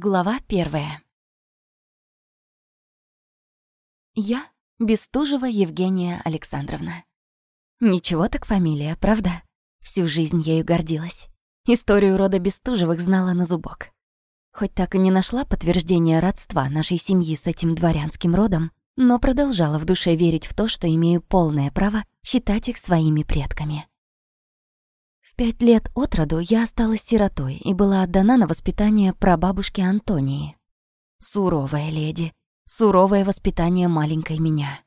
Глава первая. Я Бестужева Евгения Александровна. Ничего так фамилия, правда? Всю жизнь ею гордилась. Историю рода Бестужевых знала на зубок. Хоть так и не нашла подтверждения родства нашей семьи с этим дворянским родом, но продолжала в душе верить в то, что имею полное право считать их своими предками. Пять лет от роду я осталась сиротой и была отдана на воспитание прабабушки Антонии. Суровая леди, суровое воспитание маленькой меня.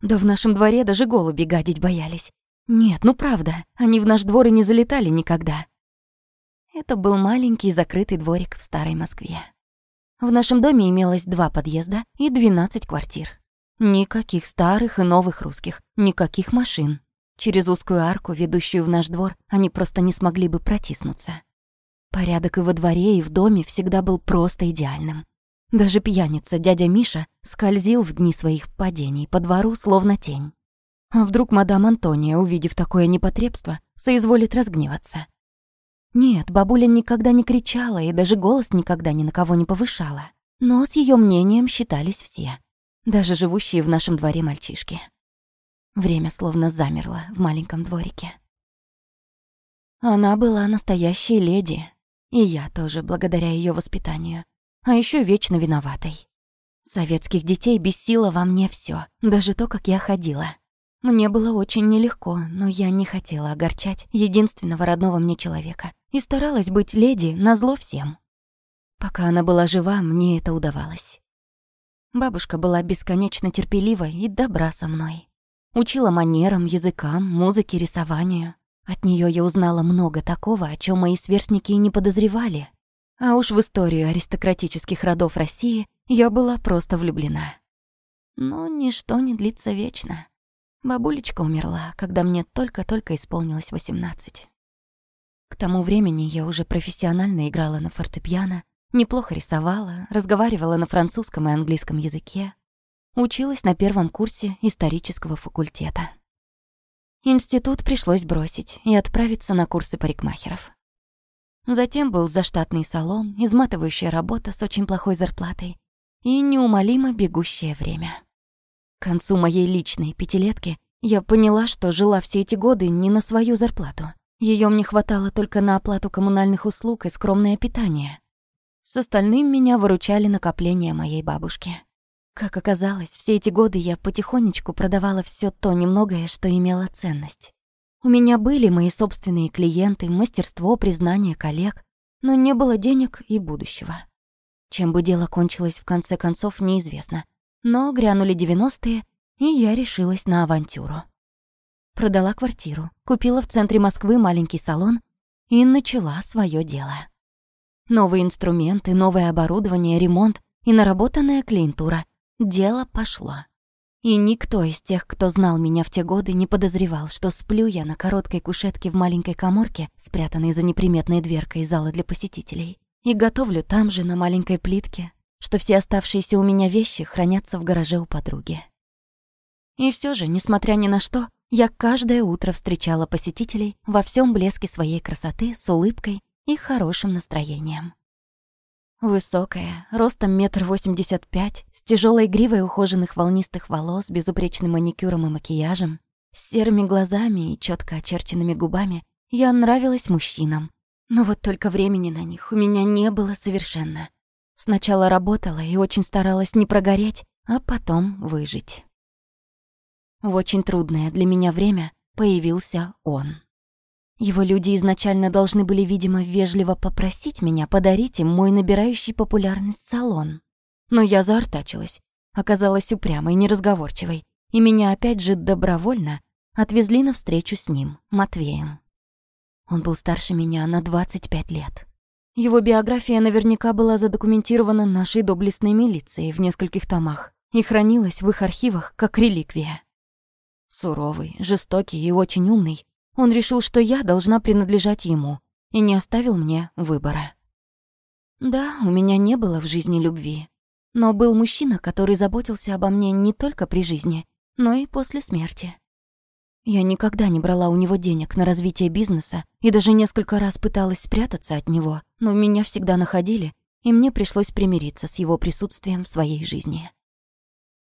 Да в нашем дворе даже голуби гадить боялись. Нет, ну правда, они в наш двор и не залетали никогда. Это был маленький закрытый дворик в старой Москве. В нашем доме имелось два подъезда и 12 квартир. Никаких старых и новых русских, никаких машин. Через узкую арку, ведущую в наш двор, они просто не смогли бы протиснуться. Порядок и во дворе, и в доме всегда был просто идеальным. Даже пьяница, дядя Миша, скользил в дни своих падений по двору, словно тень. А вдруг мадам Антония, увидев такое непотребство, соизволит разгневаться? Нет, бабуля никогда не кричала и даже голос никогда ни на кого не повышала. Но с ее мнением считались все, даже живущие в нашем дворе мальчишки. Время словно замерло в маленьком дворике. Она была настоящей леди, и я тоже благодаря ее воспитанию, а еще вечно виноватой. Советских детей бесило во мне все, даже то, как я ходила. Мне было очень нелегко, но я не хотела огорчать единственного родного мне человека и старалась быть леди на зло всем. Пока она была жива, мне это удавалось. Бабушка была бесконечно терпелива и добра со мной. Учила манерам, языкам, музыке, рисованию. От нее я узнала много такого, о чем мои сверстники и не подозревали. А уж в историю аристократических родов России я была просто влюблена. Но ничто не длится вечно. Бабулечка умерла, когда мне только-только исполнилось 18. К тому времени я уже профессионально играла на фортепиано, неплохо рисовала, разговаривала на французском и английском языке, Училась на первом курсе исторического факультета. Институт пришлось бросить и отправиться на курсы парикмахеров. Затем был заштатный салон, изматывающая работа с очень плохой зарплатой и неумолимо бегущее время. К концу моей личной пятилетки я поняла, что жила все эти годы не на свою зарплату. Ее мне хватало только на оплату коммунальных услуг и скромное питание. С остальным меня выручали накопления моей бабушки. Как оказалось, все эти годы я потихонечку продавала все то немногое, что имело ценность. У меня были мои собственные клиенты, мастерство, признание коллег, но не было денег и будущего. Чем бы дело кончилось, в конце концов, неизвестно. Но грянули 90-е, и я решилась на авантюру. Продала квартиру, купила в центре Москвы маленький салон и начала свое дело. Новые инструменты, новое оборудование, ремонт и наработанная клиентура — Дело пошло. И никто из тех, кто знал меня в те годы, не подозревал, что сплю я на короткой кушетке в маленькой коморке, спрятанной за неприметной дверкой зала для посетителей, и готовлю там же, на маленькой плитке, что все оставшиеся у меня вещи хранятся в гараже у подруги. И все же, несмотря ни на что, я каждое утро встречала посетителей во всем блеске своей красоты с улыбкой и хорошим настроением. Высокая, ростом метр восемьдесят пять, с тяжелой гривой ухоженных волнистых волос, безупречным маникюром и макияжем, с серыми глазами и четко очерченными губами, я нравилась мужчинам. Но вот только времени на них у меня не было совершенно. Сначала работала и очень старалась не прогореть, а потом выжить. В очень трудное для меня время появился он. Его люди изначально должны были, видимо, вежливо попросить меня подарить им мой набирающий популярность салон. Но я заортачилась, оказалась упрямой, и неразговорчивой, и меня опять же добровольно отвезли на встречу с ним, Матвеем. Он был старше меня на 25 лет. Его биография наверняка была задокументирована нашей доблестной милицией в нескольких томах и хранилась в их архивах как реликвия. Суровый, жестокий и очень умный, он решил, что я должна принадлежать ему, и не оставил мне выбора. Да, у меня не было в жизни любви, но был мужчина, который заботился обо мне не только при жизни, но и после смерти. Я никогда не брала у него денег на развитие бизнеса и даже несколько раз пыталась спрятаться от него, но меня всегда находили, и мне пришлось примириться с его присутствием в своей жизни.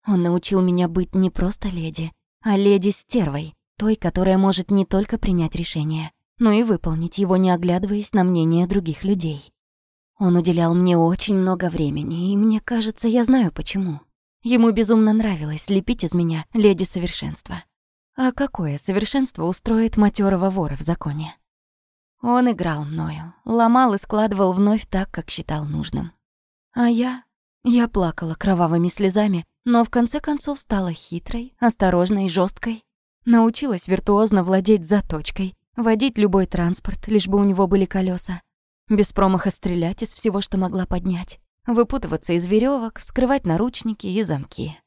Он научил меня быть не просто леди, а леди-стервой, той, которая может не только принять решение, но и выполнить его, не оглядываясь на мнение других людей. Он уделял мне очень много времени, и мне кажется, я знаю почему. Ему безумно нравилось лепить из меня леди совершенства. А какое совершенство устроит матерого вора в законе? Он играл мною, ломал и складывал вновь так, как считал нужным. А я... Я плакала кровавыми слезами, но в конце концов стала хитрой, осторожной и жесткой, Научилась виртуозно владеть заточкой, водить любой транспорт, лишь бы у него были колеса. Без промаха стрелять из всего, что могла поднять. Выпутываться из веревок, вскрывать наручники и замки.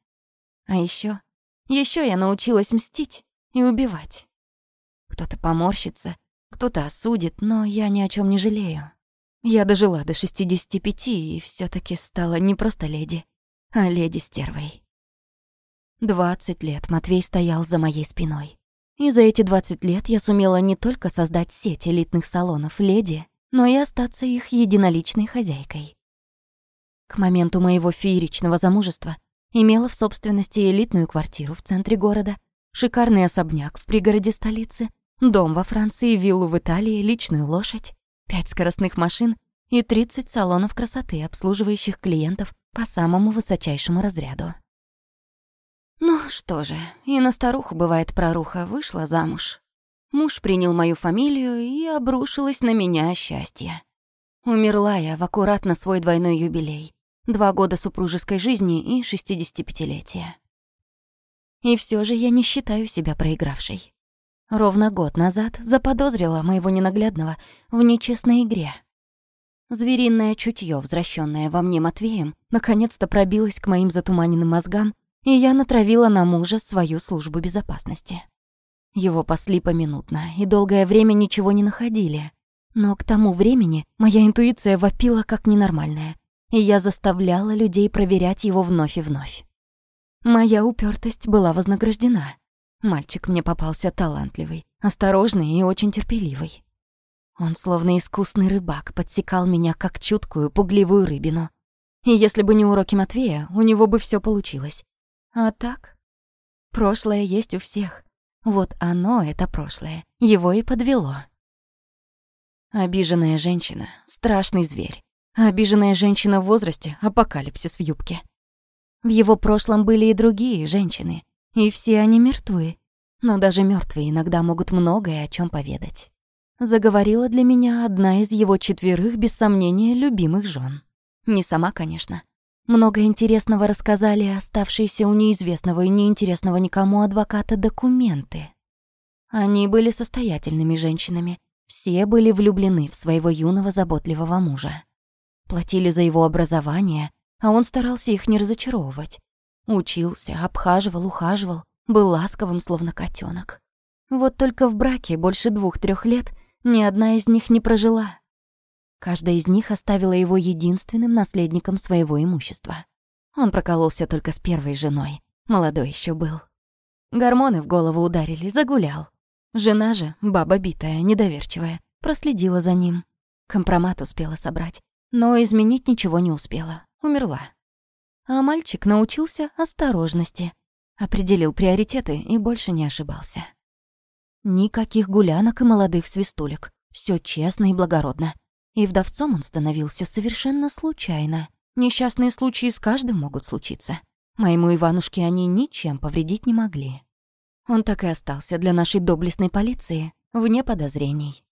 А еще, еще я научилась мстить и убивать. Кто-то поморщится, кто-то осудит, но я ни о чем не жалею. Я дожила до 65 и все таки стала не просто леди, а леди-стервой. 20 лет Матвей стоял за моей спиной. И за эти 20 лет я сумела не только создать сеть элитных салонов «Леди», но и остаться их единоличной хозяйкой. К моменту моего фееричного замужества имела в собственности элитную квартиру в центре города, шикарный особняк в пригороде столицы, дом во Франции, виллу в Италии, личную лошадь, пять скоростных машин и 30 салонов красоты, обслуживающих клиентов по самому высочайшему разряду. Ну что же, и на старуху бывает проруха вышла замуж. Муж принял мою фамилию и обрушилось на меня счастье. Умерла я в аккуратно свой двойной юбилей. Два года супружеской жизни и 65-летия. И все же я не считаю себя проигравшей. Ровно год назад заподозрила моего ненаглядного в нечестной игре. Звериное чутье, возвращенное во мне Матвеем, наконец-то пробилось к моим затуманенным мозгам и я натравила на мужа свою службу безопасности. Его пасли поминутно, и долгое время ничего не находили. Но к тому времени моя интуиция вопила как ненормальная, и я заставляла людей проверять его вновь и вновь. Моя упертость была вознаграждена. Мальчик мне попался талантливый, осторожный и очень терпеливый. Он, словно искусный рыбак, подсекал меня как чуткую, пугливую рыбину. И если бы не уроки Матвея, у него бы все получилось. А так? Прошлое есть у всех. Вот оно, это прошлое. Его и подвело. Обиженная женщина — страшный зверь. Обиженная женщина в возрасте — апокалипсис в юбке. В его прошлом были и другие женщины, и все они мертвы. Но даже мертвые иногда могут многое о чем поведать. Заговорила для меня одна из его четверых, без сомнения, любимых жен. Не сама, конечно, много интересного рассказали оставшиеся у неизвестного и неинтересного никому адвоката документы. Они были состоятельными женщинами, все были влюблены в своего юного заботливого мужа. Платили за его образование, а он старался их не разочаровывать. Учился, обхаживал, ухаживал, был ласковым, словно котенок. Вот только в браке больше двух-трех лет ни одна из них не прожила, Каждая из них оставила его единственным наследником своего имущества. Он прокололся только с первой женой. Молодой еще был. Гормоны в голову ударили, загулял. Жена же, баба битая, недоверчивая, проследила за ним. Компромат успела собрать, но изменить ничего не успела. Умерла. А мальчик научился осторожности. Определил приоритеты и больше не ошибался. Никаких гулянок и молодых свистулек. Все честно и благородно. И вдовцом он становился совершенно случайно. Несчастные случаи с каждым могут случиться. Моему Иванушке они ничем повредить не могли. Он так и остался для нашей доблестной полиции, вне подозрений.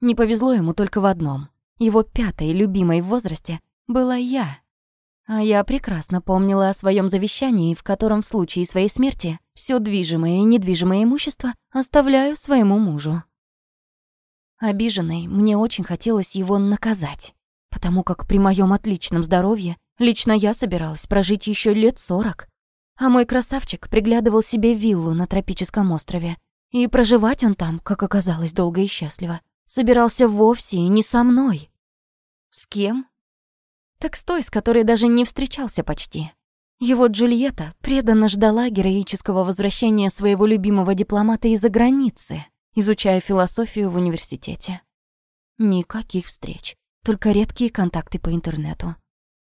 Не повезло ему только в одном. Его пятой любимой в возрасте была я. А я прекрасно помнила о своем завещании, в котором в случае своей смерти все движимое и недвижимое имущество оставляю своему мужу. Обиженной, мне очень хотелось его наказать. Потому как при моем отличном здоровье лично я собиралась прожить еще лет сорок. А мой красавчик приглядывал себе виллу на тропическом острове. И проживать он там, как оказалось, долго и счастливо. Собирался вовсе и не со мной. С кем? Так с той, с которой даже не встречался почти. Его Джульетта преданно ждала героического возвращения своего любимого дипломата из-за границы изучая философию в университете. Никаких встреч, только редкие контакты по интернету.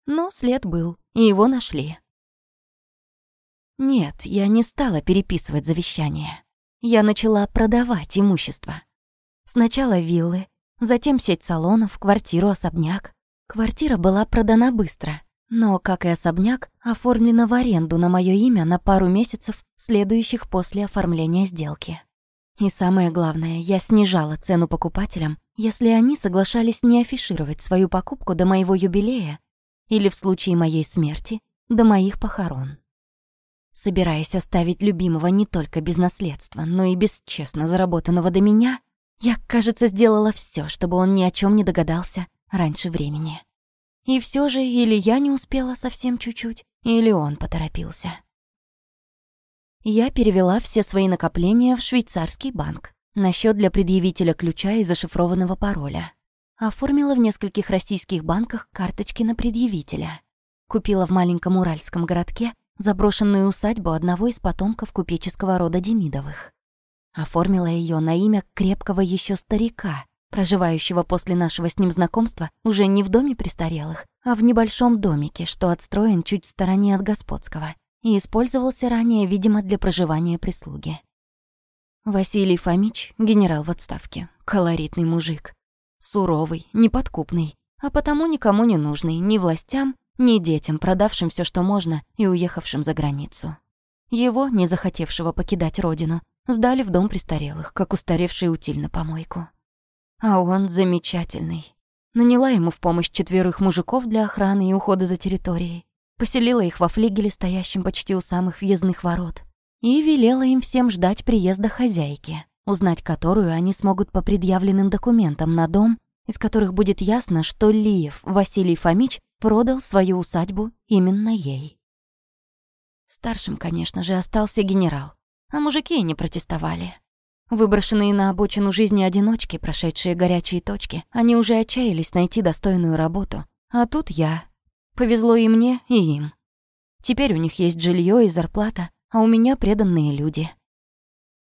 Но след был, и его нашли. Нет, я не стала переписывать завещание. Я начала продавать имущество. Сначала виллы, затем сеть салонов, квартиру, особняк. Квартира была продана быстро, но, как и особняк, оформлена в аренду на мое имя на пару месяцев, следующих после оформления сделки. И самое главное, я снижала цену покупателям, если они соглашались не афишировать свою покупку до моего юбилея или в случае моей смерти до моих похорон. Собираясь оставить любимого не только без наследства, но и без честно заработанного до меня, я, кажется, сделала все, чтобы он ни о чем не догадался раньше времени. И все же или я не успела совсем чуть-чуть, или он поторопился. Я перевела все свои накопления в швейцарский банк на счет для предъявителя ключа и зашифрованного пароля. Оформила в нескольких российских банках карточки на предъявителя. Купила в маленьком уральском городке заброшенную усадьбу одного из потомков купеческого рода Демидовых. Оформила ее на имя крепкого еще старика, проживающего после нашего с ним знакомства уже не в доме престарелых, а в небольшом домике, что отстроен чуть в стороне от господского – и использовался ранее, видимо, для проживания прислуги. Василий Фомич — генерал в отставке, колоритный мужик. Суровый, неподкупный, а потому никому не нужный, ни властям, ни детям, продавшим все, что можно, и уехавшим за границу. Его, не захотевшего покидать родину, сдали в дом престарелых, как устаревший утиль на помойку. А он замечательный. Наняла ему в помощь четверых мужиков для охраны и ухода за территорией поселила их во флигеле, стоящем почти у самых въездных ворот, и велела им всем ждать приезда хозяйки, узнать которую они смогут по предъявленным документам на дом, из которых будет ясно, что Лиев Василий Фомич продал свою усадьбу именно ей. Старшим, конечно же, остался генерал, а мужики не протестовали. Выброшенные на обочину жизни одиночки, прошедшие горячие точки, они уже отчаялись найти достойную работу, а тут я, Повезло и мне, и им. Теперь у них есть жилье и зарплата, а у меня преданные люди.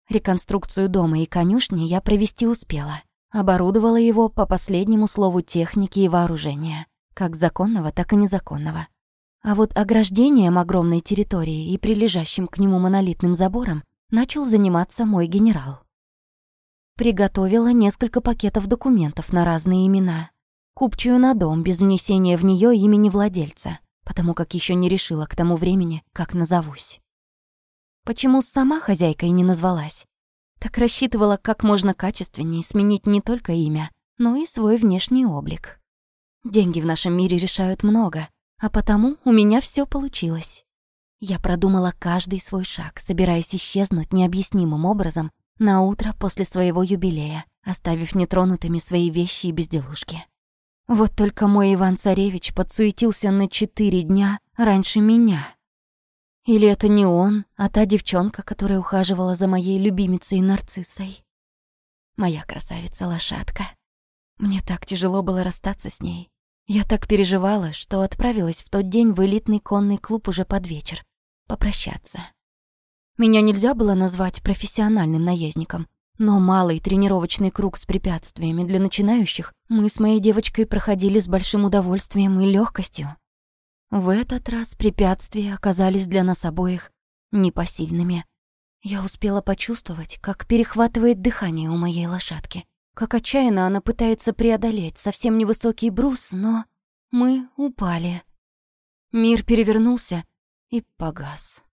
Реконструкцию дома и конюшни я провести успела. Оборудовала его по последнему слову техники и вооружения, как законного, так и незаконного. А вот ограждением огромной территории и прилежащим к нему монолитным забором начал заниматься мой генерал. Приготовила несколько пакетов документов на разные имена, купчую на дом без внесения в нее имени владельца, потому как еще не решила к тому времени, как назовусь. Почему сама хозяйкой не назвалась? Так рассчитывала как можно качественнее сменить не только имя, но и свой внешний облик. Деньги в нашем мире решают много, а потому у меня все получилось. Я продумала каждый свой шаг, собираясь исчезнуть необъяснимым образом на утро после своего юбилея, оставив нетронутыми свои вещи и безделушки. Вот только мой Иван-Царевич подсуетился на четыре дня раньше меня. Или это не он, а та девчонка, которая ухаживала за моей любимицей Нарциссой. Моя красавица-лошадка. Мне так тяжело было расстаться с ней. Я так переживала, что отправилась в тот день в элитный конный клуб уже под вечер. Попрощаться. Меня нельзя было назвать профессиональным наездником. Но малый тренировочный круг с препятствиями для начинающих мы с моей девочкой проходили с большим удовольствием и легкостью. В этот раз препятствия оказались для нас обоих непосильными. Я успела почувствовать, как перехватывает дыхание у моей лошадки, как отчаянно она пытается преодолеть совсем невысокий брус, но мы упали. Мир перевернулся и погас.